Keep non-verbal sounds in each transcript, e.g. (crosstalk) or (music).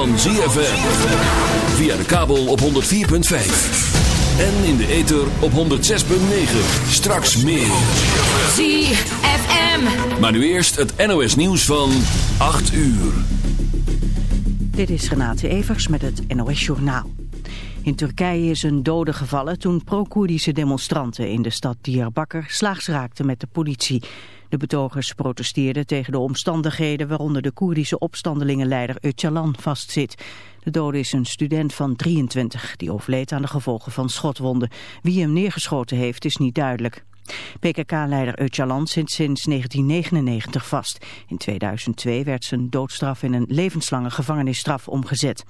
van ZFM. Via de kabel op 104.5. En in de ether op 106.9. Straks meer. ZFM. Maar nu eerst het NOS nieuws van 8 uur. Dit is Renate Evers met het NOS Journaal. In Turkije is een dode gevallen toen pro-Koerdische demonstranten in de stad Diyarbakir slaags raakten met de politie. De betogers protesteerden tegen de omstandigheden waaronder de Koerdische opstandelingenleider Öcalan vastzit. De dode is een student van 23 die overleed aan de gevolgen van schotwonden. Wie hem neergeschoten heeft is niet duidelijk. PKK-leider Öcalan zit sinds 1999 vast. In 2002 werd zijn doodstraf in een levenslange gevangenisstraf omgezet.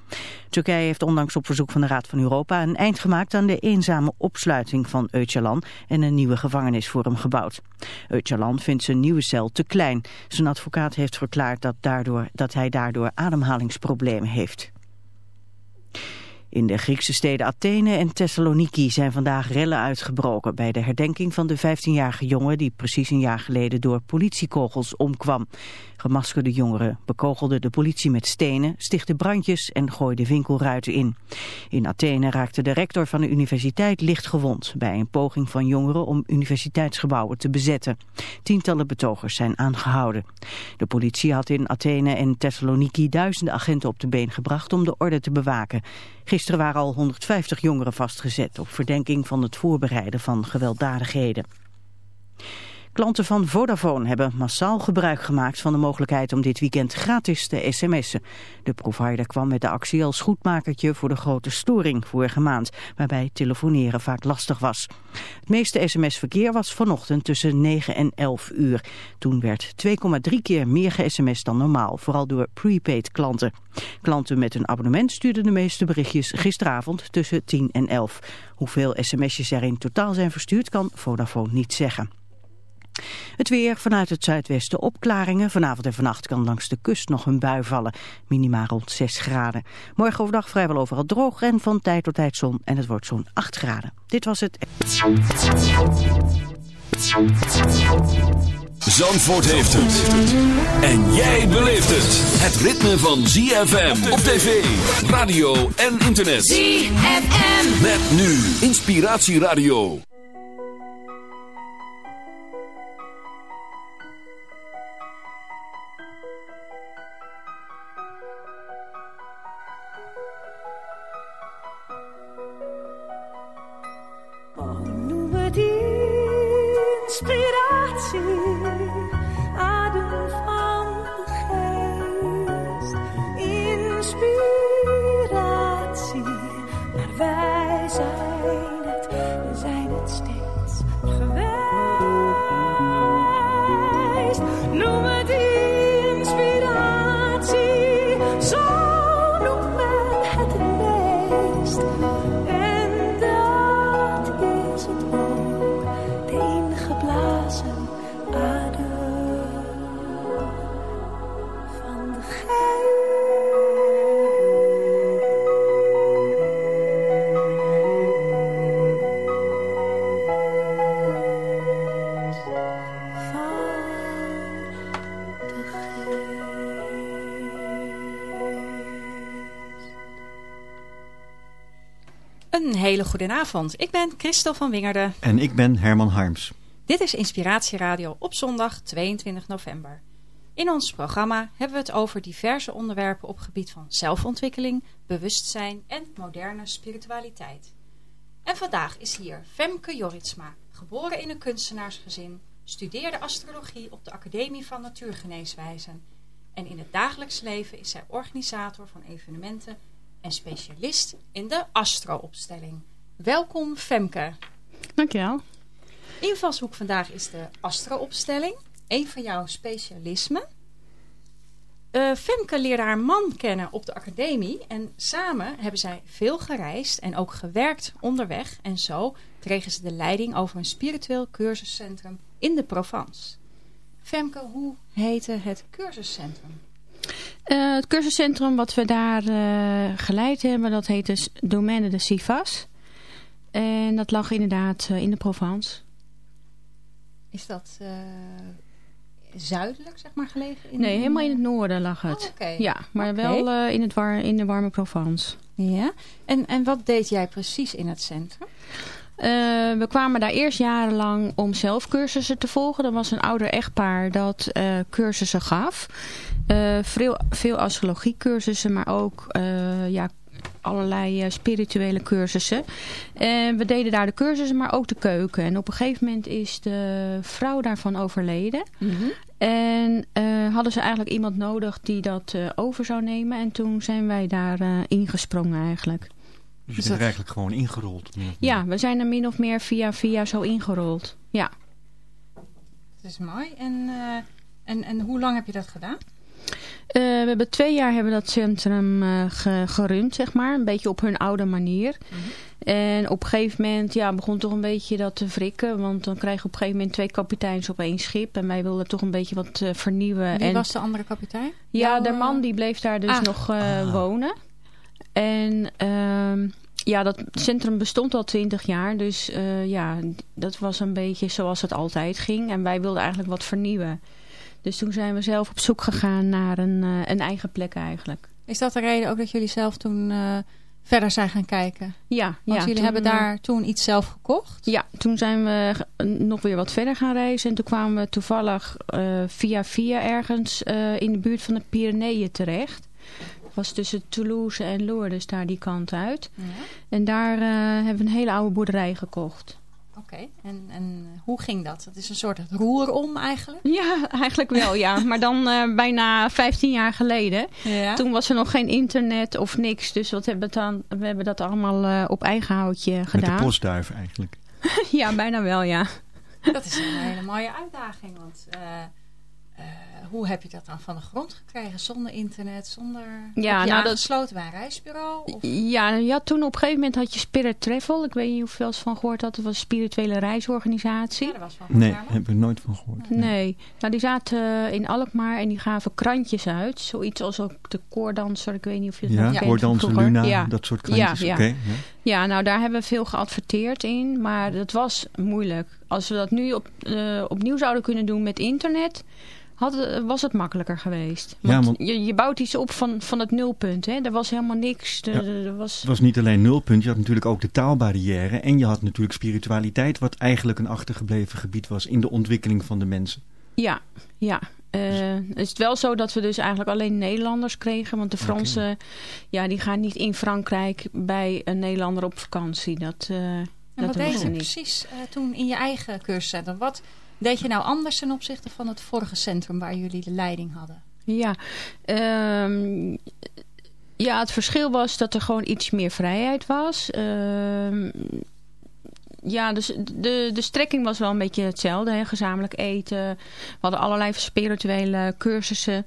Turkije heeft ondanks op verzoek van de Raad van Europa een eind gemaakt aan de eenzame opsluiting van Öcalan en een nieuwe gevangenis voor hem gebouwd. Öcalan vindt zijn nieuwe cel te klein. Zijn advocaat heeft verklaard dat, daardoor, dat hij daardoor ademhalingsproblemen heeft. In de Griekse steden Athene en Thessaloniki zijn vandaag rellen uitgebroken bij de herdenking van de 15-jarige jongen die precies een jaar geleden door politiekogels omkwam. Gemaskerde jongeren bekogelden de politie met stenen, stichtten brandjes en gooiden winkelruiten in. In Athene raakte de rector van de universiteit licht gewond bij een poging van jongeren om universiteitsgebouwen te bezetten. Tientallen betogers zijn aangehouden. De politie had in Athene en Thessaloniki duizenden agenten op de been gebracht om de orde te bewaken. Waren al 150 jongeren vastgezet op verdenking van het voorbereiden van gewelddadigheden. Klanten van Vodafone hebben massaal gebruik gemaakt van de mogelijkheid om dit weekend gratis te sms'en. De provider kwam met de actie als goedmakertje voor de grote storing vorige maand, waarbij telefoneren vaak lastig was. Het meeste sms-verkeer was vanochtend tussen 9 en 11 uur. Toen werd 2,3 keer meer ge-sms dan normaal, vooral door prepaid klanten. Klanten met een abonnement stuurden de meeste berichtjes gisteravond tussen 10 en 11. Hoeveel sms'jes er in totaal zijn verstuurd kan Vodafone niet zeggen. Het weer vanuit het zuidwesten opklaringen. Vanavond en vannacht kan langs de kust nog een bui vallen. Minima rond 6 graden. Morgen overdag vrijwel overal droog en van tijd tot tijd zon. En het wordt zo'n 8 graden. Dit was het... Zandvoort heeft het. En jij beleeft het. Het ritme van ZFM op tv, radio en internet. ZFM. Met nu Inspiratieradio. Inspiratie, hele goede avond. Ik ben Christel van Wingerden. En ik ben Herman Harms. Dit is Inspiratieradio op zondag 22 november. In ons programma hebben we het over diverse onderwerpen op gebied van zelfontwikkeling, bewustzijn en moderne spiritualiteit. En vandaag is hier Femke Joritsma, geboren in een kunstenaarsgezin, studeerde astrologie op de Academie van Natuurgeneeswijzen en in het dagelijks leven is zij organisator van evenementen en specialist in de astroopstelling. Welkom Femke. Dankjewel. Invalshoek vandaag is de astroopstelling, een van jouw specialismen. Eh, Femke leerde haar man kennen op de academie en samen hebben zij veel gereisd en ook gewerkt onderweg. En zo kregen ze de leiding over een spiritueel cursuscentrum in de Provence. Femke, hoe heette het cursuscentrum? Eh, het cursuscentrum wat we daar eh, geleid hebben, dat heet dus Domaine de Sivas. En dat lag inderdaad eh, in de Provence. Is dat eh, zuidelijk, zeg maar, gelegen? In, Nee, helemaal in het noorden lag het. Oh. Ja, maar wel eh, in, het war, in de warme Provence. Ja, en, en wat deed jij precies in het centrum? We kwamen daar eerst jarenlang om zelf cursussen te volgen. Er was een ouder echtpaar dat cursussen gaf. Eh, veel, veel astrologiecursussen, maar ook ja, allerlei eh, spirituele cursussen. En we deden daar de cursussen, maar ook de keuken. En op een gegeven moment is de vrouw daarvan overleden. En eh, hadden ze eigenlijk iemand nodig die dat eh, over zou nemen. En toen zijn wij daar eh, ingesprongen eigenlijk. Dus je bent er eigenlijk gewoon ingerold. Ja, we zijn er min of meer via via zo ingerold. Ja. Dat is mooi. En, eh, en, en hoe lang heb je dat gedaan? Eh, we hebben twee jaar hebben dat centrum eh, ge- gerund, zeg maar. Een beetje op hun oude manier. En op een gegeven moment ja, begon toch een beetje dat te wrikken. Want dan krijg je op een gegeven moment twee kapiteins op één schip. En wij wilden toch een beetje wat eh, vernieuwen. Wie en, was de andere kapitein? Ja, Jouw, de man die bleef daar dus Ah. nog eh, Ah. wonen. En ehm, ja, dat centrum bestond al twintig jaar. Dus eh, ja, dat was een beetje zoals het altijd ging. En wij wilden eigenlijk wat vernieuwen. Dus toen zijn we zelf op zoek gegaan naar een, eh, een eigen plek eigenlijk. Is dat de reden ook dat jullie zelf toen eh, verder zijn gaan kijken? Ja, Want ja, jullie toen, hebben daar toen iets zelf gekocht? Ja, toen zijn we nog weer wat verder gaan reizen. En toen kwamen we toevallig eh, via via ergens in de buurt van de Pyreneeën terecht. Het was tussen Toulouse en Lourdes daar die kant uit. Ja. En daar hebben we een hele oude boerderij gekocht. Oké, en, en hoe ging dat? Het is een soort roerom eigenlijk? Ja, eigenlijk wel, ja. (laughs) Maar dan eh, bijna 15 jaar geleden. Ja. Toen was er nog geen internet of niks. Dus wat hebben we, dan, we hebben dat allemaal eh, op eigen houtje Met de gedaan. postduif eigenlijk. (laughs) ja, bijna wel, ja. Dat is een hele mooie uitdaging. Want eh, eh, hoe heb je dat dan van de grond gekregen? Zonder internet, zonder... Ja, nou, dat- aangesloten bij een reisbureau? Of... Ja, ja, toen op een gegeven moment had je Spirit Travel. Ik weet niet of je wel eens van gehoord had. Dat was een spirituele reisorganisatie. Ja, dat was van Nee, Herman. heb ik nooit van gehoord. Nee, nou die zaten eh, in Alkmaar en die gaven krantjes uit. Zoiets als ook de koordanser, ik weet niet of je het Ja, nog vroeger. Luna, Ja. dat soort krantjes. Ja, ja. ja, nou daar hebben we veel geadverteerd in, maar dat was moeilijk. Als we dat nu op, eh, opnieuw zouden kunnen doen met internet, had, was het makkelijker geweest. Ja, Want want- je, je bouwt iets op van, van het nulpunt, hè. Er was helemaal niks. Er, Ja. er was... Het was niet alleen nulpunt, je had natuurlijk ook de taalbarrière. En je had natuurlijk spiritualiteit, wat eigenlijk een achtergebleven gebied was in de ontwikkeling van de mensen. Ja, ja. Eh, het is wel zo dat we dus eigenlijk alleen Nederlanders kregen. Want de Fransen, ja, die gaan niet in Frankrijk bij een Nederlander op vakantie. Dat, eh En dat wat doen deed ze je precies eh, toen in je eigen cursuscentrum? Wat deed je nou anders ten opzichte van het vorige centrum waar jullie de leiding hadden? Ja, ehm, ja, het verschil was dat er gewoon iets meer vrijheid was. Ehm, ja, dus de, de strekking was wel een beetje hetzelfde. Hè? Gezamenlijk eten. We hadden allerlei spirituele cursussen.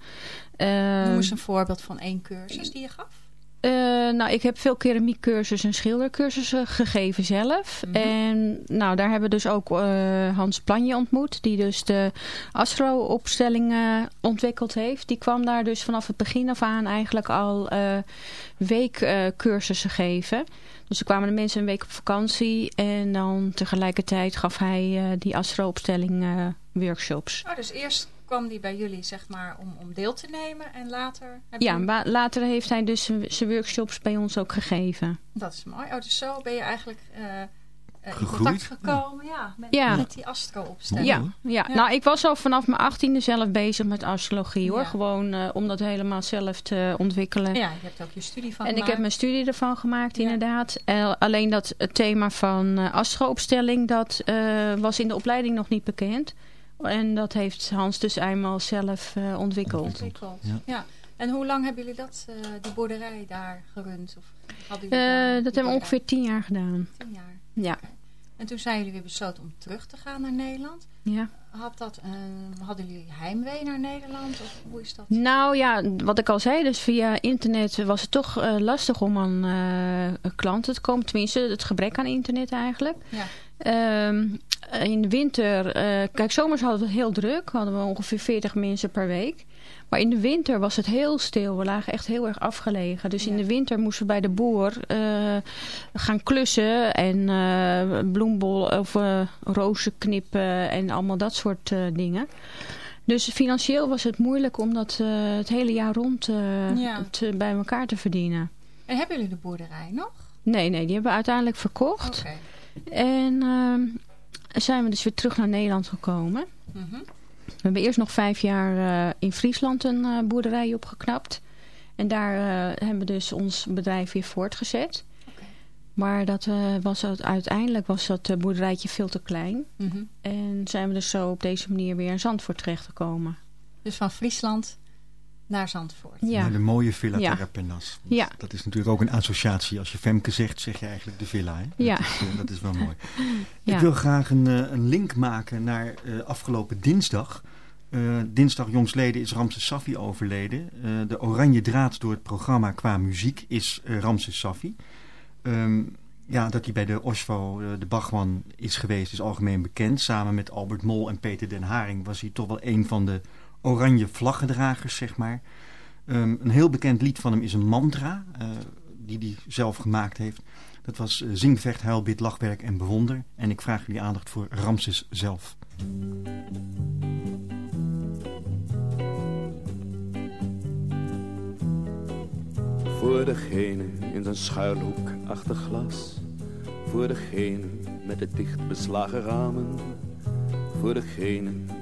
Ehm, Noem eens een voorbeeld van één cursus die je gaf. Eh, nou, ik heb veel keramiekcursussen en schildercursussen gegeven zelf. Mhm. En nou, daar hebben we dus ook eh, Hans Planje ontmoet. Die dus de astro-opstellingen ontwikkeld heeft. Die kwam daar dus vanaf het begin af aan eigenlijk al eh weekcursussen geven. Dus er kwamen de mensen een week op vakantie. En dan tegelijkertijd gaf hij die astro-opstelling workshops. Oh, dus eerst kwam die bij jullie zeg maar om, om deel te nemen en later... Heb Ja, je... later heeft hij dus zijn- workshops bij ons ook gegeven. Dat is mooi. Oh, dus zo ben je eigenlijk eh, eh, in Gegroeid. contact gekomen ja, met, Ja. met die astro-opstelling. Ja, ja. Ja. nou ik was al vanaf mijn achttiende zelf bezig met astrologie hoor. Ja. Gewoon eh, om dat helemaal zelf te ontwikkelen. Ja, je hebt ook je studie van en ik heb mijn studie ervan gemaakt Ja. inderdaad. Alleen dat het thema van eh astro-opstelling, dat eh, was in de opleiding nog niet bekend. En dat heeft Hans dus eenmaal zelf eh, ontwikkeld. ontwikkeld. Ja. Ja. En hoe lang hebben jullie dat, eh, die boerderij daar gerund? Of hadden Eh, jullie daar die dat hebben we ongeveer tien jaar gedaan. tien jaar. Ja. En toen zijn jullie weer besloten om terug te gaan naar Nederland. ja. Had dat, eh, hadden jullie heimwee naar Nederland? Of hoe is dat? Nou ja, wat ik al zei, dus via internet was het toch eh, lastig om aan eh, klanten te komen. Tenminste, het gebrek aan internet eigenlijk. Ja. Ehm, in de winter, eh, kijk, zomers hadden we het heel druk. Hadden we ongeveer 40 mensen per week. Maar in de winter was het heel stil. We lagen echt heel erg afgelegen. Dus in de winter moesten we bij de boer eh, gaan klussen. En eh bloembol of eh, rozen knippen en allemaal dat soort eh, dingen. Dus financieel was het moeilijk om dat uh, het hele jaar rond uh, Ja. te, bij elkaar te verdienen. En hebben jullie de boerderij nog? Nee, nee, die hebben we uiteindelijk verkocht. Oké. En ehm, zijn we dus weer terug naar Nederland gekomen. Mhm. We hebben eerst nog vijf jaar eh, in Friesland een eh, boerderij opgeknapt. En daar eh, hebben we dus ons bedrijf weer voortgezet. Maar dat, was het, uiteindelijk was dat boerderijtje veel te klein. Mhm. En zijn we dus zo op deze manier weer in Zandvoort terechtgekomen. Dus van Friesland naar Zandvoort. Ja, Naar de mooie Villa Ja. Ja. Dat is natuurlijk ook een associatie. Als je Femke zegt, zeg je eigenlijk de villa. Hè? Ja. Dat, is, eh, dat is wel mooi. (laughs) ja. Ik wil graag een, eh, een link maken naar eh, afgelopen dinsdag. Eh, dinsdag jongsleden is Ramses Safi overleden. Eh, de oranje draad door het programma qua muziek is Ramses Safi. Ehm, ja, dat hij bij de Osvo, de Bachman, is geweest is algemeen bekend. Samen met Albert Mol en Peter den Haring was hij toch wel een van de oranje vlaggedragers, zeg maar. Ehm, een heel bekend lied van hem is een mantra, eh, die hij zelf gemaakt heeft. Dat was eh, Zing, Vecht, Lachwerk en Bewonder. En ik vraag jullie aandacht voor Ramses zelf. Voor degene in zijn schuilhoek achter glas. Voor degene met de dicht beslagen ramen. Voor degene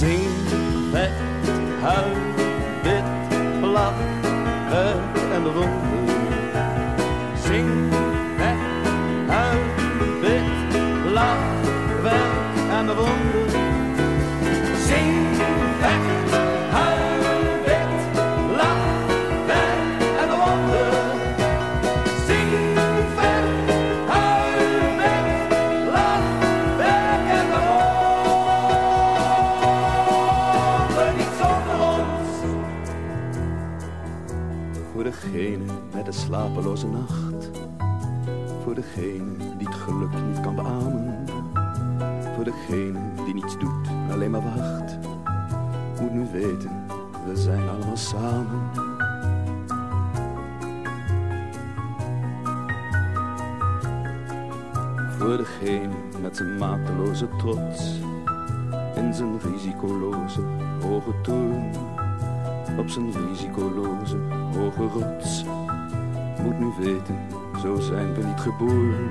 Zing, vecht, huil, bid, lach, werk en bewonder. Zing, trots. In zijn risicoloze hoge toren. Op zijn risicoloze hoge rots. Moet nu weten, zo zijn we niet geboren.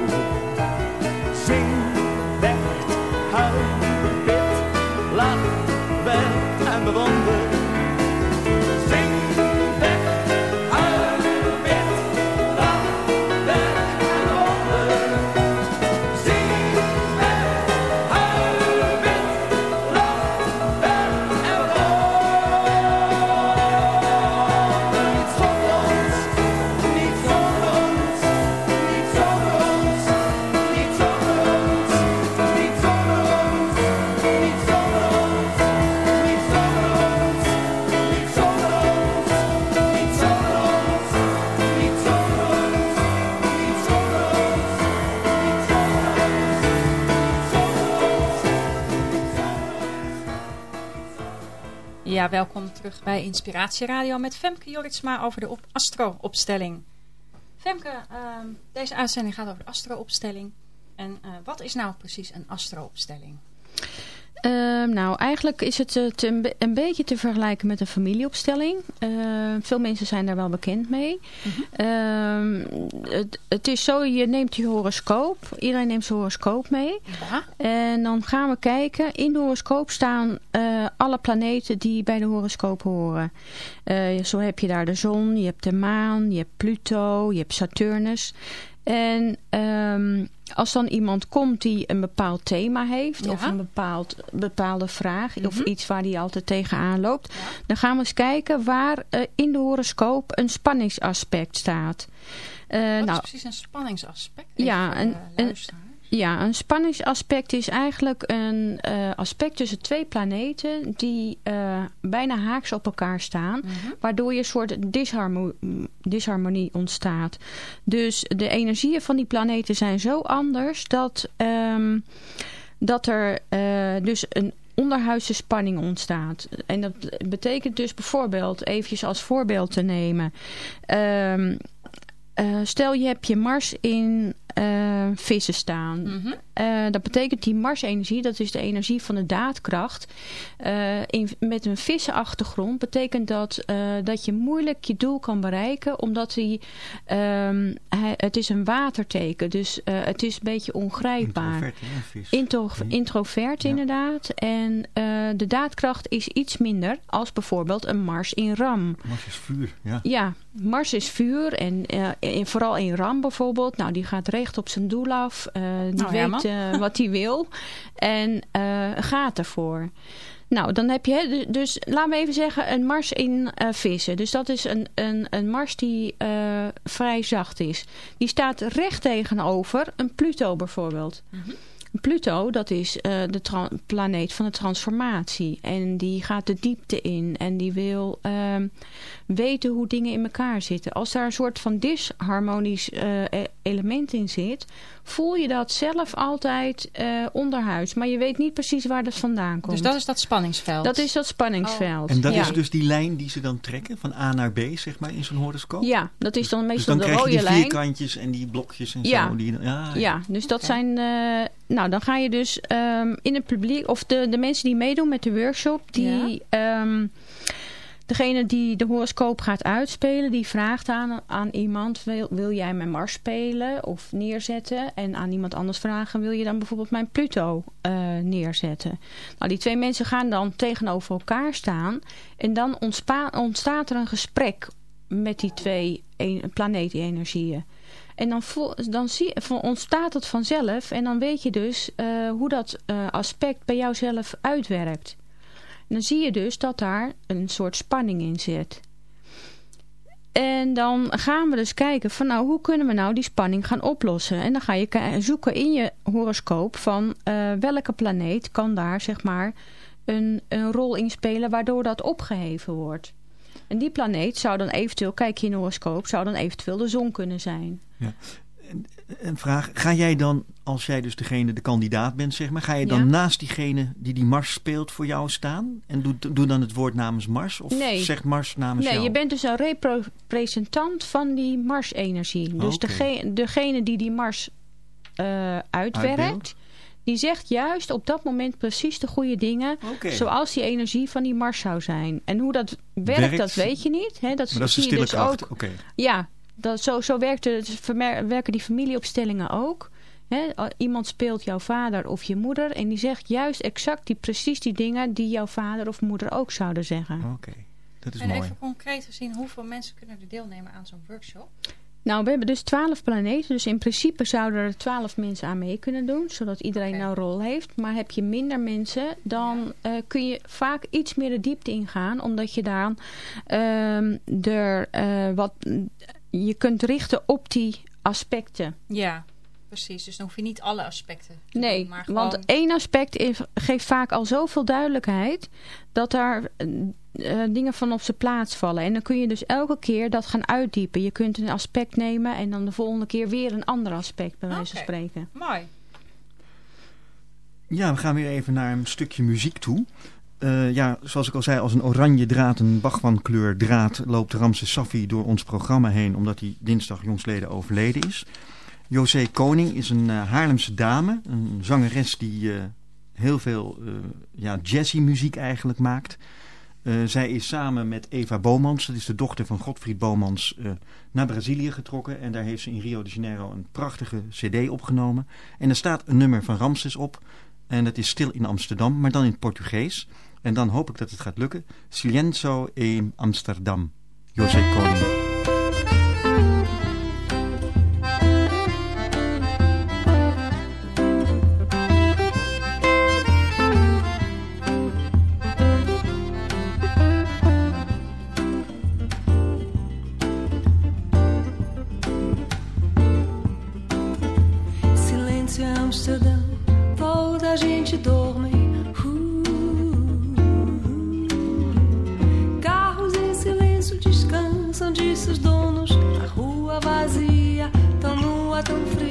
Welkom terug bij Inspiratie Radio met Femke Joritsma over de op astro-opstelling. Femke, ehm, deze uitzending gaat over de astro-opstelling. En uh, wat is nou precies een astro-opstelling? Uh, nou, eigenlijk is het te, een, beetje te vergelijken met een familieopstelling. Uh, veel mensen zijn daar wel bekend mee. Mm -hmm. het, het, is zo, je neemt je horoscoop. Iedereen neemt zijn horoscoop mee. Ja. En dan gaan we kijken. In de horoscoop staan eh, alle planeten die bij de horoscoop horen. zo heb je daar de zon, je hebt de maan, je hebt Pluto, je hebt Saturnus. En um, als dan iemand komt die een bepaald thema heeft, ja. of een bepaald, bepaalde vraag, mm -hmm. of iets waar hij altijd tegenaan loopt, ja. dan gaan we eens kijken waar uh, in de horoscoop een spanningsaspect staat. Uh, Wat nou, is precies een spanningsaspect? Even ja, een, een, ja, een spanningsaspect is eigenlijk een uh, aspect tussen twee planeten die uh, bijna haaks op elkaar staan. Mm -hmm. Waardoor je een soort disharmo disharmonie ontstaat. Dus de energieën van die planeten zijn zo anders dat, um, dat er uh, dus een onderhuidse spanning ontstaat. En dat betekent dus bijvoorbeeld, eventjes als voorbeeld te nemen... Um, uh, stel je hebt je Mars in uh, vissen staan. Mm -hmm. Uh, dat betekent die Mars-energie, dat is de energie van de daadkracht. In, met een vissenachtergrond betekent dat dat je moeilijk je doel kan bereiken. Omdat die, um, hij, het is een waterteken. Dus het is een beetje ongrijpbaar. Intro, introvert ja. inderdaad. En de daadkracht is iets minder als bijvoorbeeld een Mars in Ram. Mars is vuur, ja. Ja, Mars is vuur. En, en vooral in Ram bijvoorbeeld. Nou, die gaat recht op zijn doel af. Uh, die ja, weet uh, wat hij wil. En uh, gaat ervoor. Nou, dan heb je, dus laten we even zeggen, een mars in vissen. Dus dat is een, een, een mars die vrij zacht is. Die staat recht tegenover een Pluto bijvoorbeeld. Mm -hmm. Pluto, dat is uh, de planeet van de transformatie. En die gaat de diepte in. En die wil uh, weten hoe dingen in elkaar zitten. Als daar een soort van disharmonisch uh, element in zit... voel je dat zelf altijd uh, onderhuids. Maar je weet niet precies waar dat vandaan komt. Dus dat is dat spanningsveld? Dat is dat spanningsveld. Oh. En dat ja. is dus die lijn die ze dan trekken van A naar B, zeg maar, in zo'n horoscoop? Ja, dat is dan meestal dus dan de rode lijn. lijn. die vierkantjes en die blokjes en ja. zo. Die, ja, ja. ja, dus dat okay. zijn... Uh, nou, dan ga je dus um, in het publiek... Of de, de mensen die meedoen met de workshop... die... Ja. Um, Degene die de horoscoop gaat uitspelen, die vraagt aan, aan iemand, wil, wil jij mijn Mars spelen of neerzetten? En aan iemand anders vragen, wil je dan bijvoorbeeld mijn Pluto uh, neerzetten? Nou, die twee mensen gaan dan tegenover elkaar staan en dan ontstaat er een gesprek met die twee planetenenergieën. En dan, dan zie, ontstaat het vanzelf en dan weet je dus uh, hoe dat uh, aspect bij jouzelf uitwerkt. Dan zie je dus dat daar een soort spanning in zit. En dan gaan we dus kijken van nou, hoe kunnen we nou die spanning gaan oplossen? En dan ga je zoeken in je horoscoop van uh, welke planeet kan daar zeg maar een, een rol in spelen waardoor dat opgeheven wordt. En die planeet zou dan eventueel, kijk je in horoscoop, zou dan eventueel de zon kunnen zijn. Ja. Een vraag, ga jij dan, als jij dus degene, de kandidaat bent, zeg maar, ga je dan ja. naast diegene die die Mars speelt voor jou staan? En doe, doe dan het woord namens Mars? Of nee. zegt Mars namens nee, jou? Nee, je bent dus een representant van die Mars-energie. Dus okay. degene, degene die die Mars uh, uitwerkt, Uitbeeld. die zegt juist op dat moment precies de goede dingen, okay. zoals die energie van die Mars zou zijn. En hoe dat werkt, werkt dat weet je niet. Hè? Dat, maar dat is de stille dus kracht. ook. Okay. Ja, dat, zo, zo werkt het, werken die familieopstellingen ook. He, iemand speelt jouw vader of je moeder en die zegt juist exact die, precies die dingen die jouw vader of moeder ook zouden zeggen. Oké, okay. dat is en mooi. even concreet gezien, hoeveel mensen kunnen er deelnemen aan zo'n workshop? Nou, we hebben dus twaalf planeten. Dus in principe zouden er twaalf mensen aan mee kunnen doen. Zodat iedereen okay. nou een rol heeft. Maar heb je minder mensen, dan ja. uh, kun je vaak iets meer de diepte ingaan. Omdat je dan uh, er uh, wat je kunt richten op die aspecten. Ja, precies. Dus dan hoef je niet alle aspecten te nee, doen, maar want één aspect geeft vaak al zoveel duidelijkheid... dat daar uh, dingen van op zijn plaats vallen. En dan kun je dus elke keer dat gaan uitdiepen. Je kunt een aspect nemen en dan de volgende keer weer een ander aspect bij wijze van okay. spreken. Mooi. Ja, we gaan weer even naar een stukje muziek toe. Uh, ja, zoals ik al zei, als een oranje draad, een Bachman-kleur draad... loopt Ramses Safi door ons programma heen... omdat hij dinsdag jongsleden overleden is. José Koning is een uh, Haarlemse dame. Een zangeres die uh, heel veel ja, jazzy muziek eigenlijk maakt. zij is samen met Eva Bomans, dat is de dochter van Godfried Bomans... naar Brazilië getrokken. En daar heeft ze in Rio de Janeiro een prachtige cd opgenomen. En er staat een nummer van Ramses op... En dat is stil in Amsterdam, maar dan in het Portugees. En dan hoop ik dat het gaat lukken. Silenzo in Amsterdam. José Koning. autumn flew.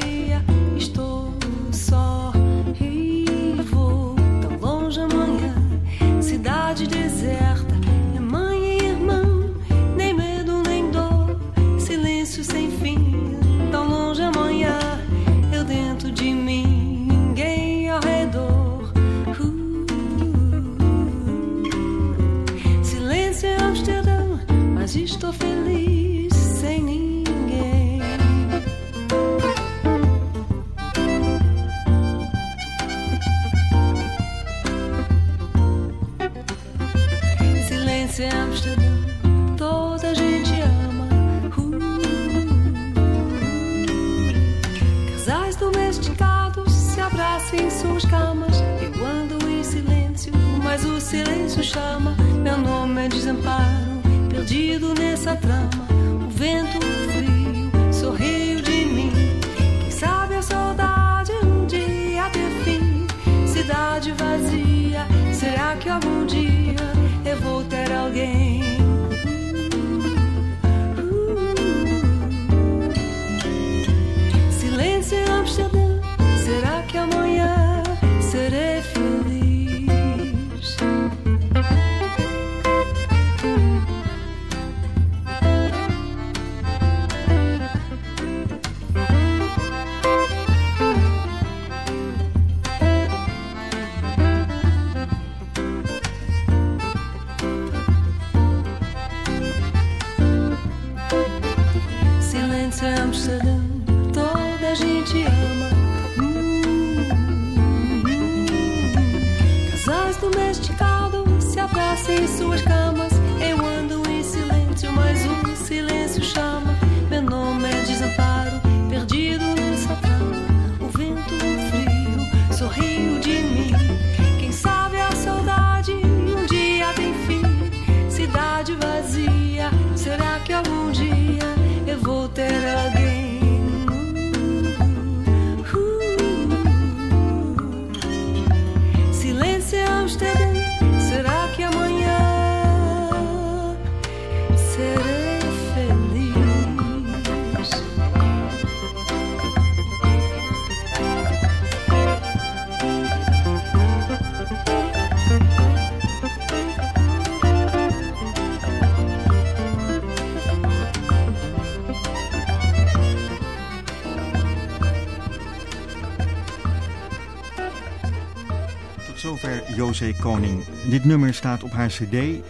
Koning. Dit nummer staat op haar cd, uh,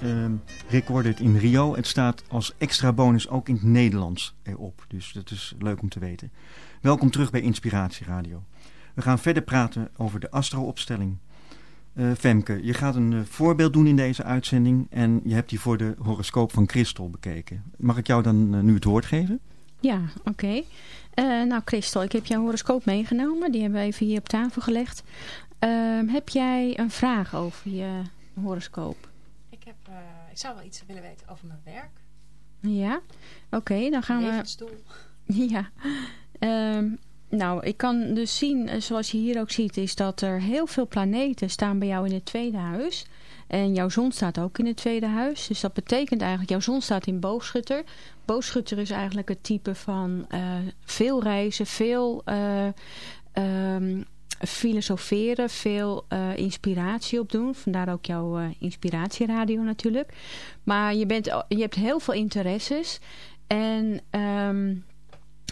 Recorded in Rio. Het staat als extra bonus ook in het Nederlands erop. Dus dat is leuk om te weten. Welkom terug bij Inspiratie Radio. We gaan verder praten over de astro-opstelling. Uh, Femke, je gaat een uh, voorbeeld doen in deze uitzending en je hebt die voor de horoscoop van Christel bekeken. Mag ik jou dan uh, nu het woord geven? Ja, oké. Nou Christel, ik heb jouw horoscoop meegenomen. Die hebben we even hier op tafel gelegd. Um, heb jij een vraag over je horoscoop? Ik, heb, uh, ik zou wel iets willen weten over mijn werk. Ja, oké, okay, dan gaan Levensdoel. we... (laughs) Ja, um, nou, ik kan dus zien, eh, zoals je hier ook ziet, is dat er heel veel planeten staan bij jou in het tweede huis. En jouw zon staat ook in het tweede huis. Dus dat betekent eigenlijk, jouw zon staat in boogschutter. Boogschutter is eigenlijk het type van uh, veel reizen, veel... Um, filosoferen, veel uh, inspiratie opdoen. Vandaar ook jouw uh, inspiratieradio natuurlijk. Maar je, bent, je hebt heel veel interesses. En um,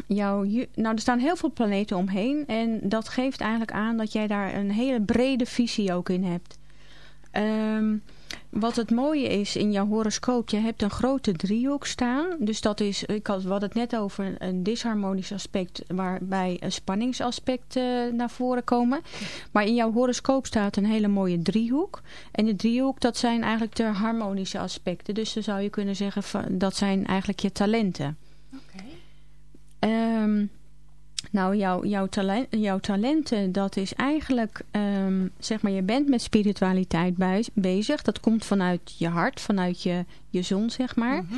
jouw, nou, er staan heel veel planeten omheen. En dat geeft eigenlijk aan dat jij daar een hele brede visie ook in hebt. Um, wat het mooie is in jouw horoscoop, je hebt een grote driehoek staan. Dus dat is, ik had, we hadden het net over een disharmonisch aspect waarbij een spanningsaspect uh, naar voren komen. Maar in jouw horoscoop staat een hele mooie driehoek. En de driehoek, dat zijn eigenlijk de harmonische aspecten. Dus dan zou je kunnen zeggen, van, dat zijn eigenlijk je talenten. Oké. Okay. Um, nou, jouw, jouw, talent, jouw talenten, dat is eigenlijk, um, zeg maar, je bent met spiritualiteit bij, bezig. Dat komt vanuit je hart, vanuit je, je zon, zeg maar. Mm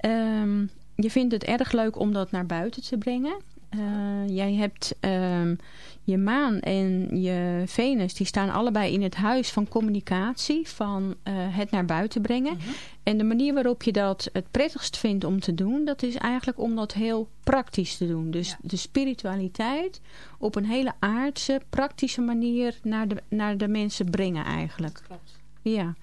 -hmm. je vindt het erg leuk om dat naar buiten te brengen. Uh, jij hebt um, je maan en je Venus, die staan allebei in het huis van communicatie, van uh, het naar buiten brengen. Mm -hmm. En de manier waarop je dat het prettigst vindt om te doen, dat is eigenlijk om dat heel praktisch te doen. Dus ja. de spiritualiteit op een hele aardse, praktische manier naar de, naar de mensen brengen eigenlijk. Klopt. Ja,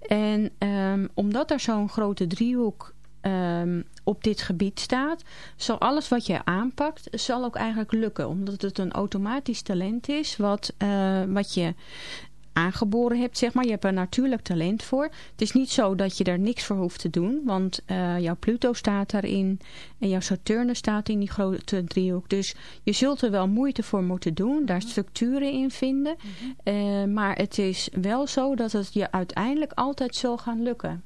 en um, omdat er zo'n grote driehoek um, op dit gebied staat, zal alles wat je aanpakt, zal ook eigenlijk lukken. Omdat het een automatisch talent is, wat, uh, wat je aangeboren hebt, zeg maar. Je hebt er natuurlijk talent voor. Het is niet zo dat je er niks voor hoeft te doen, want uh, jouw Pluto staat daarin en jouw Saturnus staat in die grote driehoek. Dus je zult er wel moeite voor moeten doen, daar structuren in vinden. Mm -hmm. uh, maar het is wel zo dat het je uiteindelijk altijd zal gaan lukken.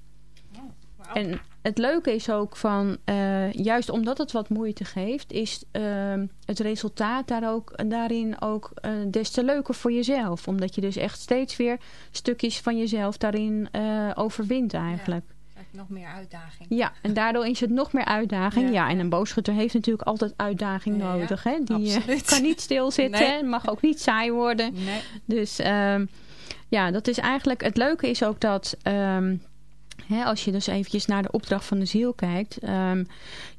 Wow. En het leuke is ook van, uh, juist omdat het wat moeite geeft, is uh, het resultaat daar ook, daarin ook uh, des te leuker voor jezelf. Omdat je dus echt steeds weer stukjes van jezelf daarin uh, overwint eigenlijk. Ja, nog meer uitdaging. Ja, en daardoor is het nog meer uitdaging. Ja, ja en een boogschutter heeft natuurlijk altijd uitdaging ja, nodig. Hè? Die kan niet stilzitten, nee. mag ook niet saai worden. Nee. Dus um, ja, dat is eigenlijk, het leuke is ook dat... Um, He, als je dus eventjes naar de opdracht van de ziel kijkt. Um,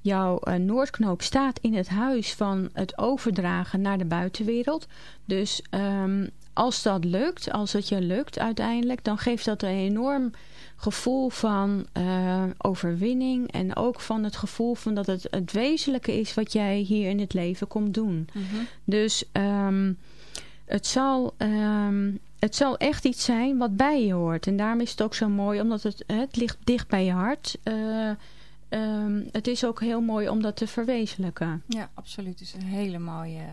jouw uh, Noordknoop staat in het huis van het overdragen naar de buitenwereld. Dus um, als dat lukt, als het je lukt uiteindelijk, dan geeft dat een enorm gevoel van uh, overwinning. En ook van het gevoel van dat het het wezenlijke is wat jij hier in het leven komt doen. Mm -hmm. Dus um, het zal het zal echt iets zijn wat bij je hoort. En daarom is het ook zo mooi, omdat het, het ligt dicht bij je hart. Uh, um, het is ook heel mooi om dat te verwezenlijken. Ja, absoluut. Het is een hele mooie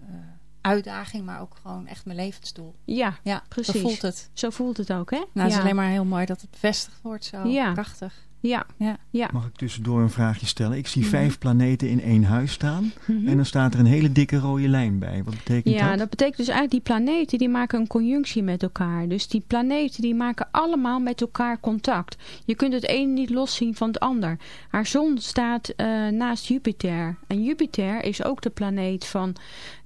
uh, uitdaging, maar ook gewoon echt mijn levensdoel. Ja, ja precies. Zo voelt het. Zo voelt het ook, hè? Nou, ja. het is alleen maar heel mooi dat het bevestigd wordt. Zo ja. prachtig. Ja. Ja. ja. Mag ik tussendoor een vraagje stellen? Ik zie mm -hmm. vijf planeten in één huis staan. Mm -hmm. En dan staat er een hele dikke rode lijn bij. Wat betekent ja, dat? Ja, dat betekent dus eigenlijk die planeten die maken een conjunctie met elkaar. Dus die planeten die maken allemaal met elkaar contact. Je kunt het een niet loszien van het ander. Haar zon staat uh, naast Jupiter. En Jupiter is ook de planeet van...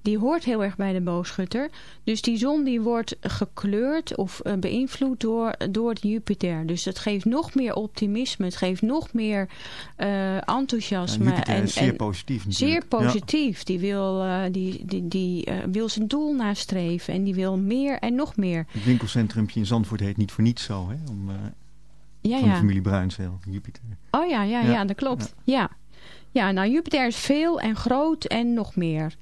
Die hoort heel erg bij de boogschutter. Dus die zon die wordt gekleurd of uh, beïnvloed door, door Jupiter. Dus het geeft nog meer optimisme. Het geeft nog meer uh, enthousiasme. Ja, en, zeer positief natuurlijk. Zeer positief. Ja. Die, wil, uh, die, die, die uh, wil zijn doel nastreven. En die wil meer en nog meer. Het winkelcentrumpje in Zandvoort heet niet voor niets zo. Hè? Om, ja, van ja. de familie Bruinzeel, Jupiter. Oh ja, ja, ja. ja dat klopt. Ja. ja, nou Jupiter is veel en groot en nog meer.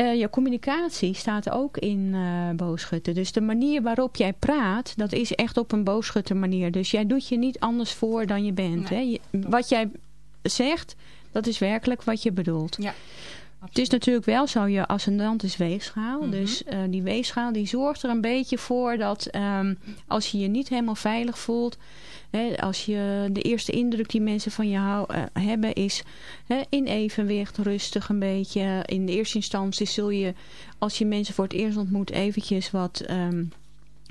Uh, je communicatie staat ook in uh, boogschutten. Dus de manier waarop jij praat, dat is echt op een boogschutter manier. Dus jij doet je niet anders voor dan je bent. Nee. Hè? Je, wat jij zegt, dat is werkelijk wat je bedoelt. Ja. Het is natuurlijk wel zo, je ascendant is weegschaal. Mm -hmm. Dus uh, die weegschaal die zorgt er een beetje voor dat um, als je je niet helemaal veilig voelt... Hè, als je de eerste indruk die mensen van je hou, uh, hebben is hè, in evenwicht, rustig een beetje. In de eerste instantie zul je, als je mensen voor het eerst ontmoet, eventjes wat... Um,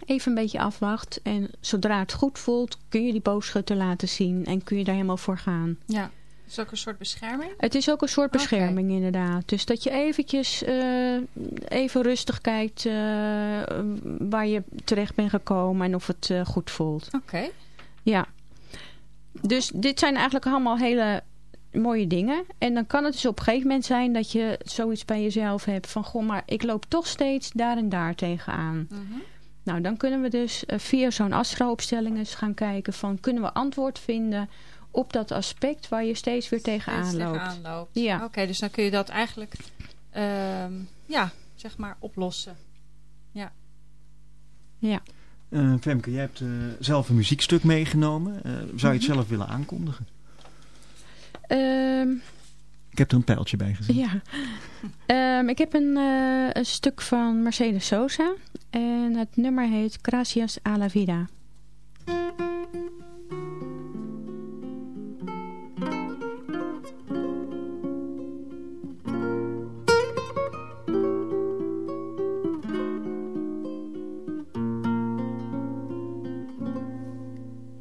even een beetje afwacht. En zodra het goed voelt, kun je die boogschutter laten zien. En kun je daar helemaal voor gaan. Ja. Het is ook een soort bescherming? Het is ook een soort bescherming okay. inderdaad. Dus dat je eventjes uh, even rustig kijkt uh, waar je terecht bent gekomen en of het uh, goed voelt. Oké. Okay. Ja. Dus dit zijn eigenlijk allemaal hele mooie dingen. En dan kan het dus op een gegeven moment zijn dat je zoiets bij jezelf hebt van... goh, maar ik loop toch steeds daar en daar tegenaan. Nou, dan kunnen we dus eh, via zo'n astroopstelling eens gaan kijken van... kunnen we antwoord vinden op dat aspect waar je steeds weer tegenaan Steeds loopt. tegenaan loopt. Ja. Oké, dus dan kun je dat eigenlijk, ehm, ja, zeg maar oplossen. Ja. Eh, Femke, jij hebt eh, zelf een muziekstuk meegenomen. Eh, zou je het Mhm. zelf willen aankondigen? Ehm, Ik heb er een pijltje bij gezet. ja. (laughs) Ehm, ik heb een, eh, een stuk van Mercedes Sosa. En het nummer heet Gracias a la vida.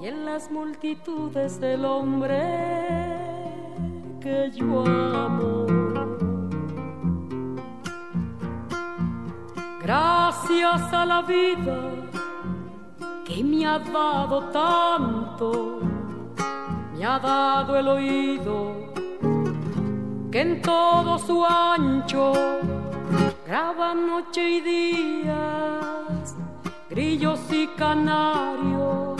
y en las multitudes del hombre que yo amo. Gracias a la vida que me ha dado tanto, me ha dado el oído que en todo su ancho graba noche y días, grillos y canarios,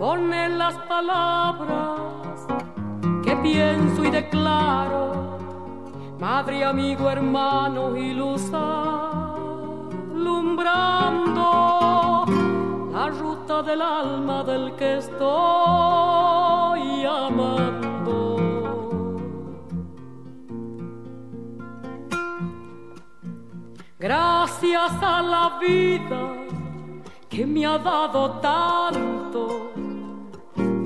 con las palabras que pienso y declaro, madre, amigo, hermano y luz alumbrando la ruta del alma del que estoy amando. Gracias a la vida que me ha dado tanto,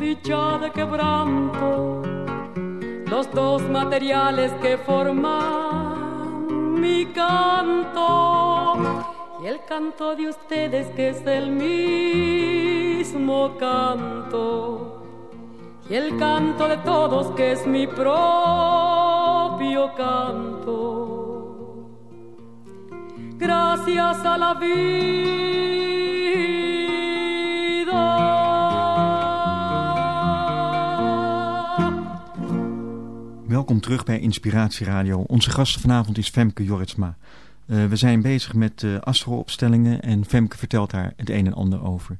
dicha de quebranto, los dos materiales que forman mi canto y el canto de ustedes que es el mismo canto y el canto de todos que es mi propio canto. Gracias a la vida. Welkom terug bij Inspiratie Radio. Onze gasten vanavond is Femke Jorritsma. Uh, we zijn bezig met uh, astroopstellingen en Femke vertelt daar het een en ander over.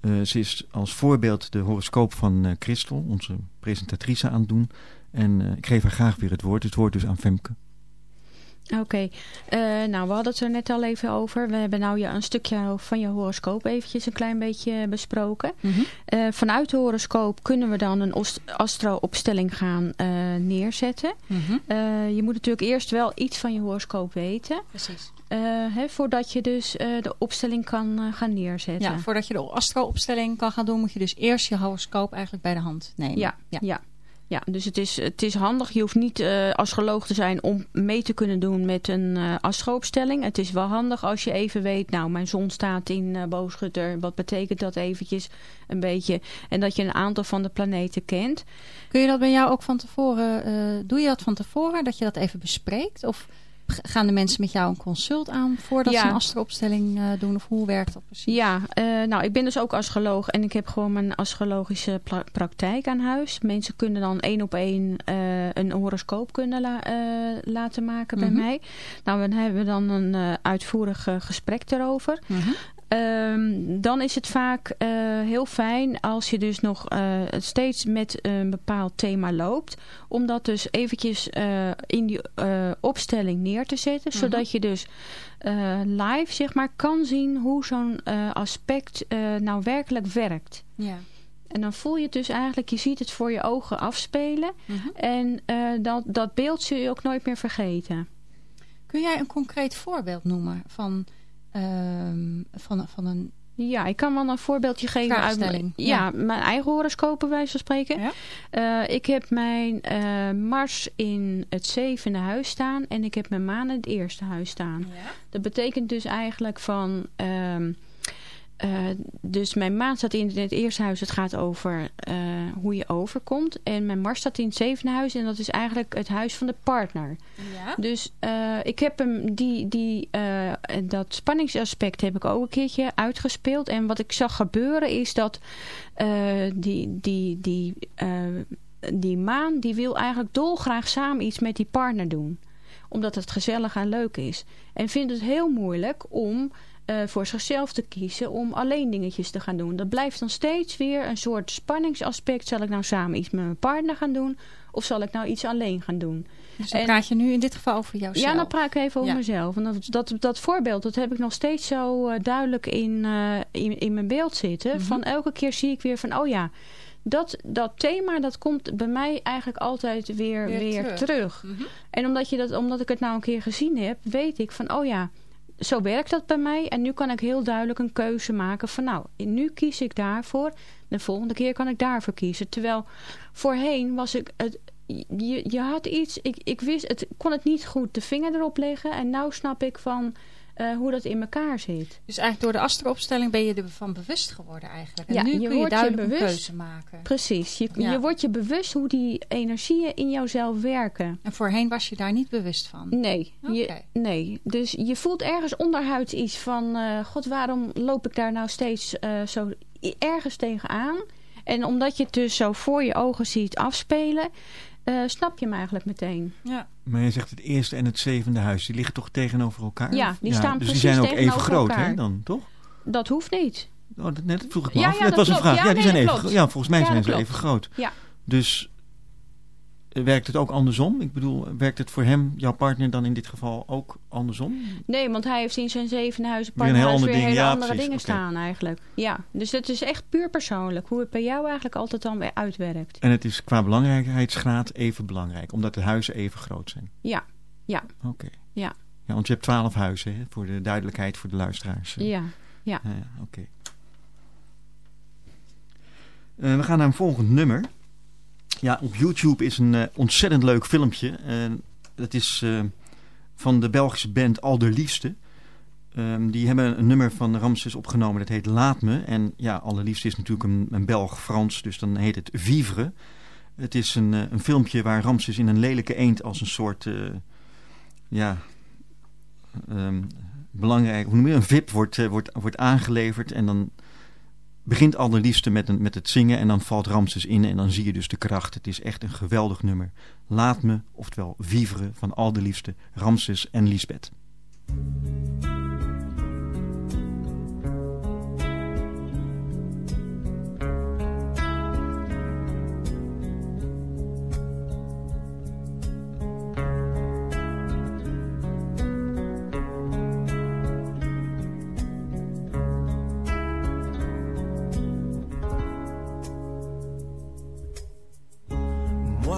Uh, ze is als voorbeeld de horoscoop van Christel, onze presentatrice, aan het doen. En ik geef haar graag weer het woord. Het woord dus aan Femke. Oké, okay. uh, nou we hadden het er net al even over. We hebben nou ja, een stukje van je horoscoop eventjes een klein beetje besproken. Mm -hmm. uh, vanuit de horoscoop kunnen we dan een astro-opstelling gaan uh, neerzetten. Mm -hmm. je moet natuurlijk eerst wel iets van je horoscoop weten. Precies. Hè, voordat je dus de opstelling kan gaan neerzetten. Ja, voordat je de astro-opstelling kan gaan doen, moet je dus eerst je horoscoop eigenlijk bij de hand nemen. Ja, ja. ja. Ja, dus het is, het is handig. Je hoeft niet uh, astroloog te zijn om mee te kunnen doen met een uh, astroopstelling. Het is wel handig als je even weet, nou mijn zon staat in uh. Wat betekent dat eventjes een beetje? En dat je een aantal van de planeten kent. Kun je dat bij jou ook van tevoren, doe je dat van tevoren? Dat je dat even bespreekt? Of gaan de mensen met jou een consult aan voordat ja. ze een astroopstelling uh, doen? Of hoe werkt dat precies? Ja, uh, nou ik ben dus ook astroloog en ik heb gewoon mijn astrologische praktijk aan huis. Mensen kunnen dan één op één uh, een horoscoop kunnen la laten maken bij mm -hmm. mij. Nou, dan hebben we dan een uitvoerig gesprek erover. Mm -hmm. Um, dan is het vaak uh, heel fijn als je dus nog uh, steeds met een bepaald thema loopt. Om dat dus eventjes uh, in die opstelling neer te zetten. -hmm. Zodat je dus live zeg maar kan zien hoe zo'n aspect nou werkelijk werkt. Ja. En dan voel je het dus eigenlijk, je ziet het voor je ogen afspelen. -hmm. En dat, dat beeld zul je ook nooit meer vergeten. Kun jij een concreet voorbeeld noemen van... Um, van, van een... Ja, ik kan wel een voorbeeldje geven uit mijn, ja, ja. mijn eigen horoscoop, bij wijze van spreken. Ja? Uh, ik heb mijn uh, Mars in het zevende huis staan en ik heb mijn maan in het eerste huis staan. Ja? Dat betekent dus eigenlijk van... Um, uh, dus mijn maan staat in het eerste huis. Het gaat over uh, hoe je overkomt. En mijn Mars staat in het zevende huis. En dat is eigenlijk het huis van de partner. Ja. Dus uh, ik heb hem die, die, dat spanningsaspect heb ik ook een keertje uitgespeeld. En wat ik zag gebeuren is dat die, die, die, die maan die wil eigenlijk dolgraag samen iets met die partner doen. Omdat het gezellig en leuk is. En vindt het heel moeilijk om uh, voor zichzelf te kiezen om alleen dingetjes te gaan doen. Dat blijft dan steeds weer een soort spanningsaspect. Zal ik nou samen iets met mijn partner gaan doen? Of zal ik nou iets alleen gaan doen? Dus dan en, praat je nu in dit geval over jouzelf? Ja, dan praat ik even over ja. mezelf. En dat, dat, dat voorbeeld, dat heb ik nog steeds zo uh, duidelijk in, uh, in, in mijn beeld zitten. Mm -hmm. Van elke keer zie ik weer van, oh ja... Dat, dat thema dat komt bij mij eigenlijk altijd weer, weer, weer terug. terug. Mm -hmm. En omdat, je dat, omdat ik het nou een keer gezien heb, weet ik van, oh ja, zo werkt dat bij mij. En nu kan ik heel duidelijk een keuze maken van nou, nu kies ik daarvoor. De volgende keer kan ik daarvoor kiezen. Terwijl voorheen was ik... Het, je, je had iets, ik, ik wist, het kon het niet goed de vinger erop leggen. En nou snap ik van uh, hoe dat in elkaar zit. Dus eigenlijk door de astroopstelling ben je ervan bewust geworden eigenlijk. En ja, nu je kun je duidelijk je bewust, een keuze maken. Precies, je, ja. je wordt je bewust hoe die energieën in jouzelf werken. En voorheen was je daar niet bewust van? Nee, okay. je, nee. dus je voelt ergens onderhuid iets van... Uh, god, waarom loop ik daar nou steeds uh, zo ergens tegenaan? En omdat je het dus zo voor je ogen ziet afspelen... Uh, snap je hem eigenlijk meteen. Ja. Maar je zegt het eerste en het zevende huis, die liggen toch tegenover elkaar? Ja, die staan dus precies die zijn ook even groot, elkaar. hè, dan, toch? Dat hoeft niet. Oh, dat, net vroeg ik me ja, af. Ja, dat, was klopt. een vraag. Ja, ja, die nee, zijn even, ja, volgens mij ja, zijn ze even groot. Ja. Dus werkt het ook andersom? Ik bedoel, werkt het voor hem, jouw partner, dan in dit geval ook andersom? Nee, want hij heeft in zijn zeven huizen Weer ander weer hele Ja, andere precies. dingen staan eigenlijk. Ja, dus het is echt puur persoonlijk. Hoe het bij jou eigenlijk altijd dan weer uitwerkt. En het is qua belangrijkheidsgraad even belangrijk, omdat de huizen even groot zijn. Ja, ja, Oké. ja, Ja, want je hebt twaalf huizen, hè, voor de duidelijkheid voor de luisteraars. ja. ja. Ja, ja, oké. Eh, we gaan naar een volgend nummer. Ja, op YouTube is een eh, ontzettend leuk filmpje. En dat is eh, van de Belgische band Alderliefste. Ehm, die hebben een nummer van Ramses opgenomen, dat heet Laat Me. En ja, Allerliefste is natuurlijk een, een Belg-Frans, dus dan heet het Vivre. Het is een, eh, een filmpje waar Ramses in een lelijke eend als een soort... ja, ehm, belangrijk, hoe noem je een VIP wordt, wordt, wordt aangeleverd. En dan begint allerliefste met, een, met het zingen en dan valt Ramses in en dan zie je dus de kracht. Het is echt een geweldig nummer. Laat me, oftewel vivre van al de liefste Ramses en Lisbeth.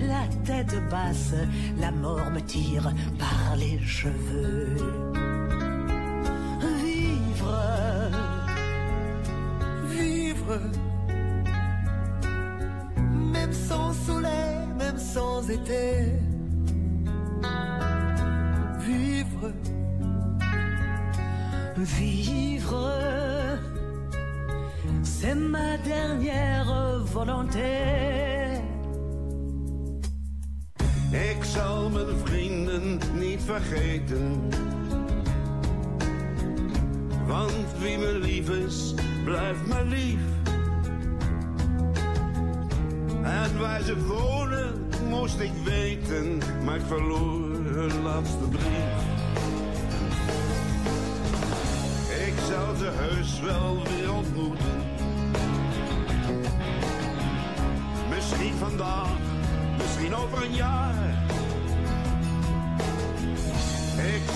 la tête basse, la mort me tire par les cheveux. Vivre, vivre, même sans soleil, même sans été. Vivre, vivre, c'est ma dernière volonté. Vergeten. Want wie me lief is, blijft me lief. En waar ze wonen, moest ik weten, maar ik verloor hun laatste brief. Ik zal ze heus wel weer ontmoeten. Misschien vandaag misschien over een jaar.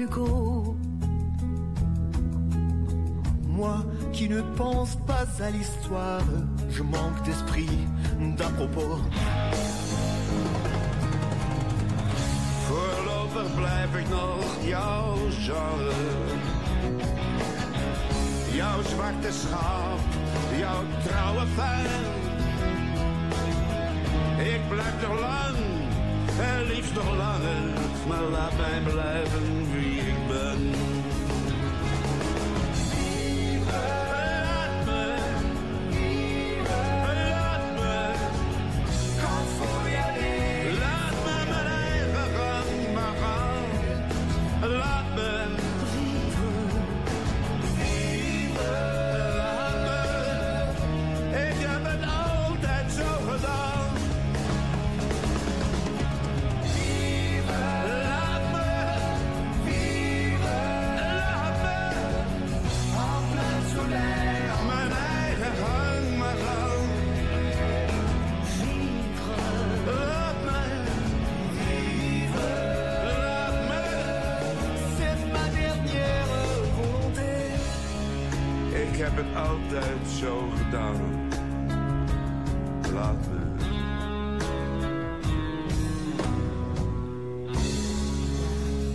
Hugo. moi qui ne pense pas à l'histoire, je manque d'esprit d'à propos. Voorlopig blijf ik nog jouw genre. Jouw zwarte schaap, jouw trouwe fan. Ik blijf nog lang, en liefst nog langer, maar laat mij blijven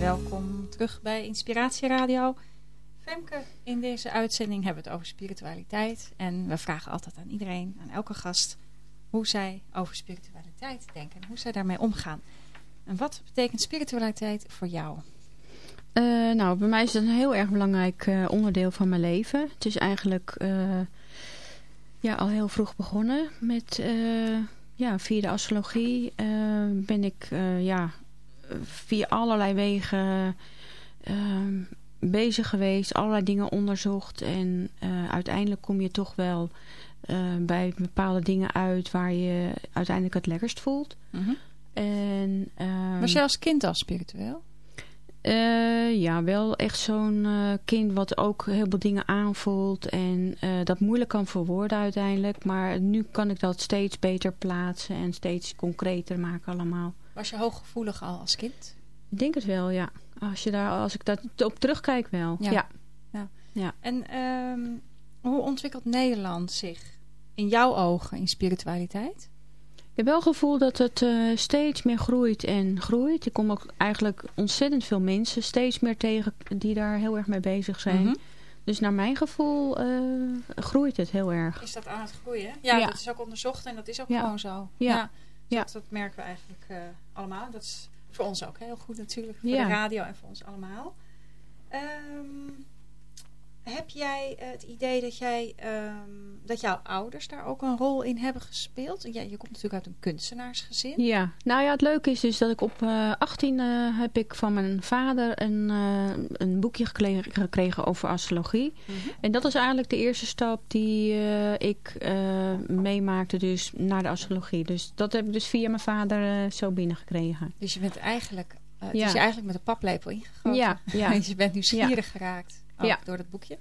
Welkom terug bij Inspiratie Radio. Femke, in deze uitzending hebben we het over spiritualiteit. En we vragen altijd aan iedereen, aan elke gast, hoe zij over spiritualiteit denken. En hoe zij daarmee omgaan. En wat betekent spiritualiteit voor jou? Eh, nou, bij mij is het een heel erg belangrijk eh, onderdeel van mijn leven. Het is eigenlijk eh, ja, al heel vroeg begonnen met ja, via de astrologie ben ik ja, via allerlei wegen eh, bezig geweest, allerlei dingen onderzocht. En uh, uiteindelijk kom je toch wel uh, bij bepaalde dingen uit waar je uiteindelijk het lekkerst voelt. Mm -hmm. en, um, Was jij als kind al spiritueel? Uh, ja, wel echt zo'n uh, kind wat ook heel veel dingen aanvoelt en uh, dat moeilijk kan verwoorden uiteindelijk. Maar nu kan ik dat steeds beter plaatsen en steeds concreter maken allemaal. Was je hooggevoelig al als kind? Ik denk het wel, ja. Als, je daar, als ik daar op terugkijk wel, ja. ja. ja. ja. En um, hoe ontwikkelt Nederland zich in jouw ogen in spiritualiteit? Ik heb wel het gevoel dat het uh, steeds meer groeit en groeit. Ik kom ook eigenlijk ontzettend veel mensen steeds meer tegen die daar heel erg mee bezig zijn. Mm -hmm. Dus naar mijn gevoel uh, groeit het heel erg. Is dat aan het groeien? Ja, ja, dat is ook onderzocht en dat is ook ja. gewoon zo. Ja. ja. Dus dat, dat, merken we eigenlijk uh, allemaal. Dat is voor ons ook heel goed natuurlijk. Voor de radio en voor ons allemaal. Um, heb jij het idee dat, jij, um, dat jouw ouders daar ook een rol in hebben gespeeld? Ja, je komt natuurlijk uit een kunstenaarsgezin. Ja, nou ja, het leuke is dus dat ik op uh, 18 uh, heb ik van mijn vader een, uh, een boekje gekregen, over astrologie. Mm -hmm. En dat is eigenlijk de eerste stap die ik meemaakte dus naar de astrologie. Dus dat heb ik dus via mijn vader zo binnengekregen. Dus je bent eigenlijk, het ja. is je eigenlijk met een paplepel ingegoten. Ja, ja. (laughs) dus je bent nieuwsgierig ja. geraakt. Ook ja. door het boekje.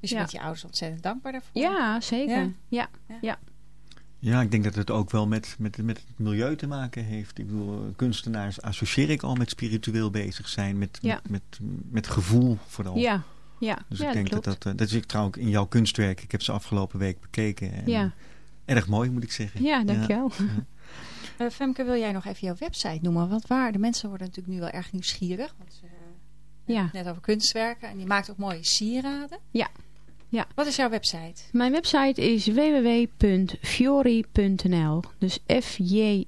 Dus je ja. bent je ouders ontzettend dankbaar daarvoor. Ja, zeker. Ja. Ja. ja. ja. ik denk dat het ook wel met, met, met het milieu te maken heeft. Ik bedoel, kunstenaars associeer ik al met spiritueel bezig zijn. Met, met, met, met, gevoel vooral. Ja, ja. Dus ik denk dat dat, dat, dat is ik trouwens in jouw kunstwerk. Ik heb ze afgelopen week bekeken. En ja. Erg mooi moet ik zeggen. Ja, dankjewel. Ja. Uh, Femke, wil jij nog even jouw website noemen? Want waar, de mensen worden natuurlijk nu wel erg nieuwsgierig. Want ze ja. net over kunstwerken. En die maakt ook mooie sieraden. Ja. ja. Wat is jouw website? Mijn website is www.fiori.nl. Dus F-J-O-R-I.nl.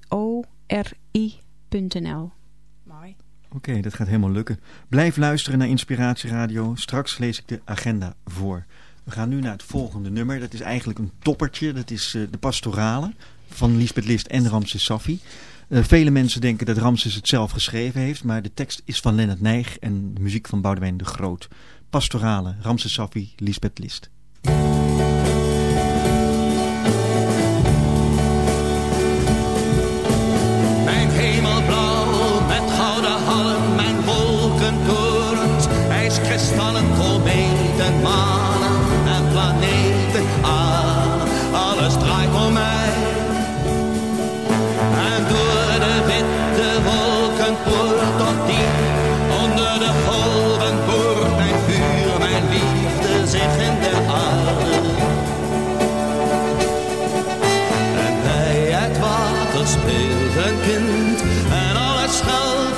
Mooi. Oké, okay, dat gaat helemaal lukken. Blijf luisteren naar Inspiratieradio. Straks lees ik de agenda voor. We gaan nu naar het volgende nummer. Dat is eigenlijk een toppertje. Dat is uh, de pastorale van Lisbeth List en Ramses Safi. Uh, vele mensen denken dat Ramses het zelf geschreven heeft, maar de tekst is van Lennart Nijg en de muziek van Boudewijn de Groot. Pastorale, Ramses Safi, Lisbeth List.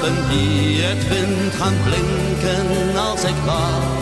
Schelpen die het vindt gaan blinken als ik wacht.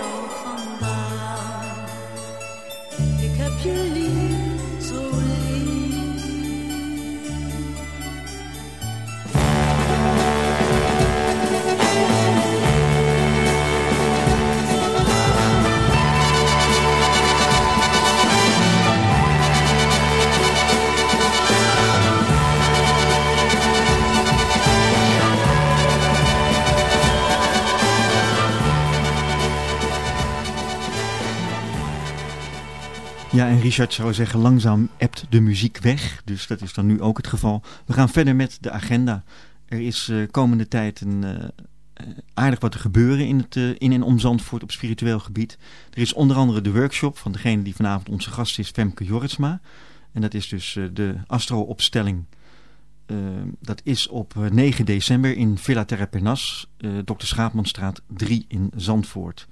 Ja, en Richard zou zeggen, langzaam ebt de muziek weg. Dus dat is dan nu ook het geval. We gaan verder met de agenda. Er is uh, komende tijd een, uh, aardig wat te gebeuren in, het, in en om Zandvoort op spiritueel gebied. Er is onder andere de workshop van degene die vanavond onze gast is, Femke Jorritsma. En dat is dus de astro-opstelling. dat is op 9 december in Villa Terra Pernas, Dr. Schaapmanstraat 3 in Zandvoort.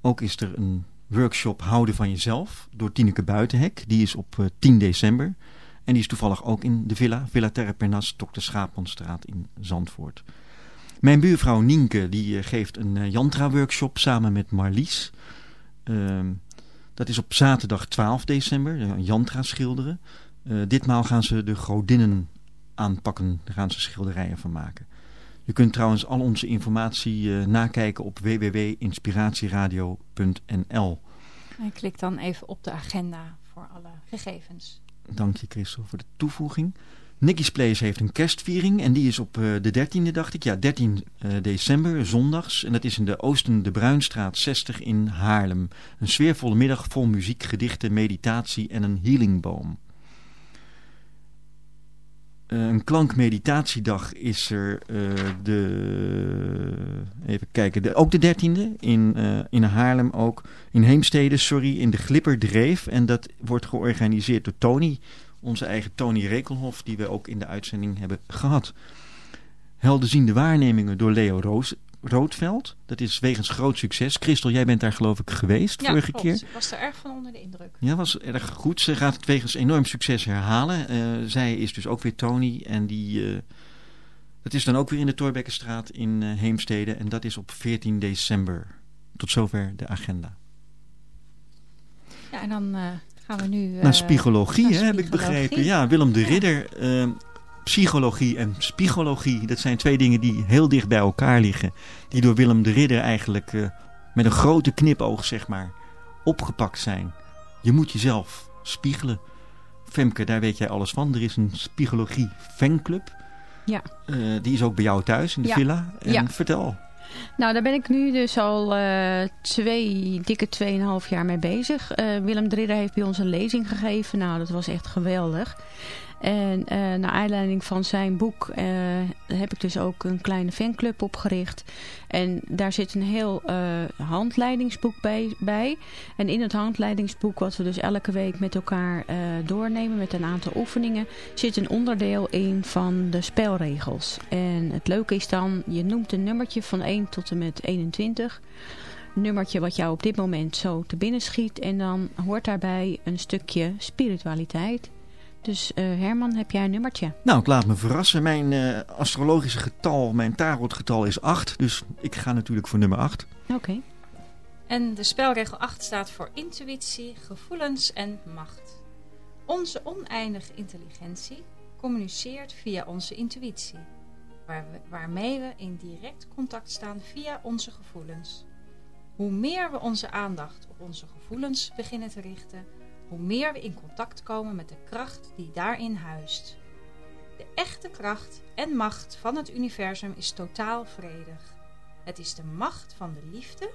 Ook is er een workshop Houden van Jezelf door Tineke Buitenhek. Die is op uh, 10 december. En die is toevallig ook in de villa, Villa Terra Pernas, Dr. Schaapmanstraat in Zandvoort. Mijn buurvrouw Nienke die uh, geeft een uh, Jantra-workshop samen met Marlies. dat is op zaterdag 12 december, Jantra schilderen. ditmaal gaan ze de godinnen aanpakken, daar gaan ze schilderijen van maken. Je kunt trouwens al onze informatie uh, nakijken op www.inspiratieradio.nl. En klik dan even op de agenda voor alle gegevens. Dank je Christel voor de toevoeging. Nicky's Place heeft een kerstviering en die is op uh, de 13e dacht ik. Ja, 13 uh, december, zondags. En dat is in de Oosten de Bruinstraat 60 in Haarlem. Een sfeervolle middag vol muziek, gedichten, meditatie en een healingboom. Uh, een klankmeditatiedag is er uh, de, even kijken, de, ook de 13e in, uh, in Haarlem ook, in Heemstede, sorry, in de Glipperdreef. En dat wordt georganiseerd door Tony, onze eigen Tony Rekelhof, die we ook in de uitzending hebben gehad. Helderziende waarnemingen door Leo Roos, Roodveld. Dat is wegens groot succes. Christel, jij bent daar geloof ik geweest ja, vorige klopt. keer. Ik was er erg van onder de indruk. Ja, was erg goed. Ze gaat het wegens enorm succes herhalen. Uh, zij is dus ook weer Tony. En die, uh, dat is dan ook weer in de Torbekkenstraat in uh, Heemstede. En dat is op 14 december. Tot zover de agenda. Ja, en dan gaan we nu... naar spiegologie, naar hè, heb ik begrepen. Ja, Willem de Ridder... psychologie en psychologie, dat zijn twee dingen die heel dicht bij elkaar liggen. Die door Willem de Ridder eigenlijk uh, met een grote knipoog, zeg maar, opgepakt zijn. Je moet jezelf spiegelen. Femke, daar weet jij alles van. Er is een psychologie fanclub. Ja. Uh, die is ook bij jou thuis in de ja. villa. En ja. vertel. Nou, daar ben ik nu dus al uh, twee, dikke tweeënhalf jaar mee bezig. Uh, Willem de Ridder heeft bij ons een lezing gegeven. Nou, dat was echt geweldig. En uh, naar aanleiding van zijn boek uh, heb ik dus ook een kleine fanclub opgericht. En daar zit een heel uh, handleidingsboek bij, bij. En in het handleidingsboek, wat we dus elke week met elkaar doornemen met een aantal oefeningen, zit een onderdeel in van de spelregels. En het leuke is dan, je noemt een nummertje van 1 tot en met 21 nummertje wat jou op dit moment zo te binnen schiet. En dan hoort daarbij een stukje spiritualiteit. Dus uh, Herman, heb jij een nummertje? Nou, ik laat me verrassen. Mijn uh, astrologische getal, mijn tarotgetal is 8. Dus ik ga natuurlijk voor nummer 8. Oké. Okay. En de spelregel 8 staat voor intuïtie, gevoelens en macht. Onze oneindige intelligentie communiceert via onze intuïtie. Waar we, waarmee we in direct contact staan via onze gevoelens. Hoe meer we onze aandacht op onze gevoelens beginnen te richten hoe meer we in contact komen met de kracht die daarin huist. De echte kracht en macht van het universum is totaal vredig. Het is de macht van de liefde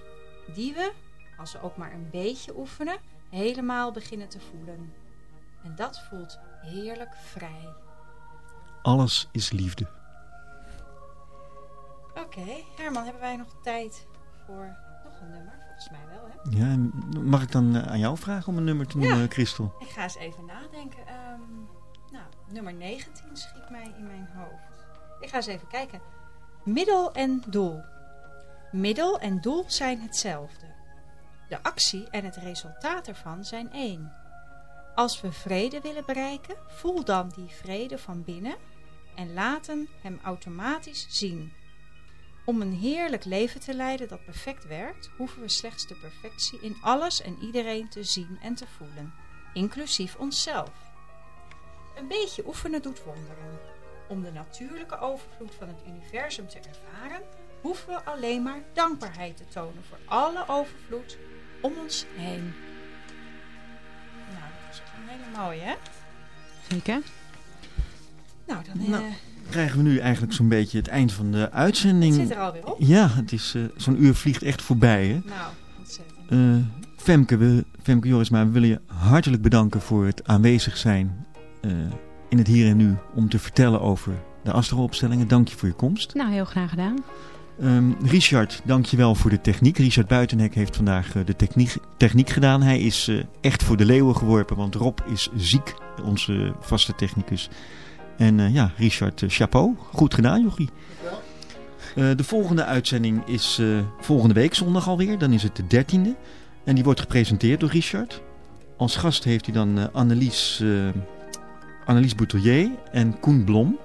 die we, als we ook maar een beetje oefenen, helemaal beginnen te voelen. En dat voelt heerlijk vrij. Alles is liefde. Oké, okay, Herman, hebben wij nog tijd voor nog een nummer? Volgens mij wel, hè? Ja, mag ik dan eh, aan jou vragen om een nummer te noemen, Ja. Christel? Ik ga eens even nadenken. Ehm, nou, nummer 19 schiet mij in mijn hoofd. Ik ga eens even kijken. Middel en doel. Middel en doel zijn hetzelfde. De actie en het resultaat ervan zijn één. Als we vrede willen bereiken, voel dan die vrede van binnen en laten hem automatisch zien. Om een heerlijk leven te leiden dat perfect werkt, hoeven we slechts de perfectie in alles en iedereen te zien en te voelen, inclusief onszelf. Een beetje oefenen doet wonderen. Om de natuurlijke overvloed van het universum te ervaren, hoeven we alleen maar dankbaarheid te tonen voor alle overvloed om ons heen. Nou, dat echt een hele mooie, hè? Zeker. Nou, dan Nou, eh, Krijgen we nu eigenlijk zo'n beetje het eind van de uitzending. het zit er alweer op. Ja, het is eh, zo'n uur vliegt echt voorbij, hè? Nou, ontzettend. Eh, Femke, we, Femke Jorisma, we willen je hartelijk bedanken voor het aanwezig zijn eh, in het hier en nu om te vertellen over de astroopstellingen. Dank je voor je komst. Nou, heel graag gedaan. Ehm, Richard, dank je wel voor de techniek. Richard Buitenhek heeft vandaag de techniek, techniek gedaan. Hij is eh, echt voor de leeuwen geworpen, want Rob is ziek, onze vaste technicus. En eh, ja, Richard, eh, chapeau. Goed gedaan, jochie. Eh, de volgende uitzending is volgende week zondag alweer. Dan is het de dertiende. En die wordt gepresenteerd door Richard. Als gast heeft hij dan eh, Annelies, Annelies Boutelier en Koen Blom.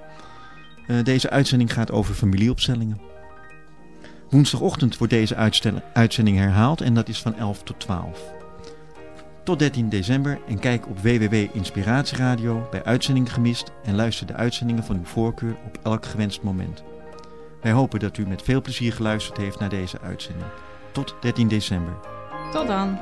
Deze uitzending gaat over familieopstellingen. Woensdagochtend wordt deze uitzending herhaald en dat is van 11 tot 12. Tot 13 december en kijk op www.inspiratieradio bij uitzending gemist en luister de uitzendingen van uw voorkeur op elk gewenst moment. Wij hopen dat u met veel plezier geluisterd heeft naar deze uitzending. Tot 13 december. Tot dan.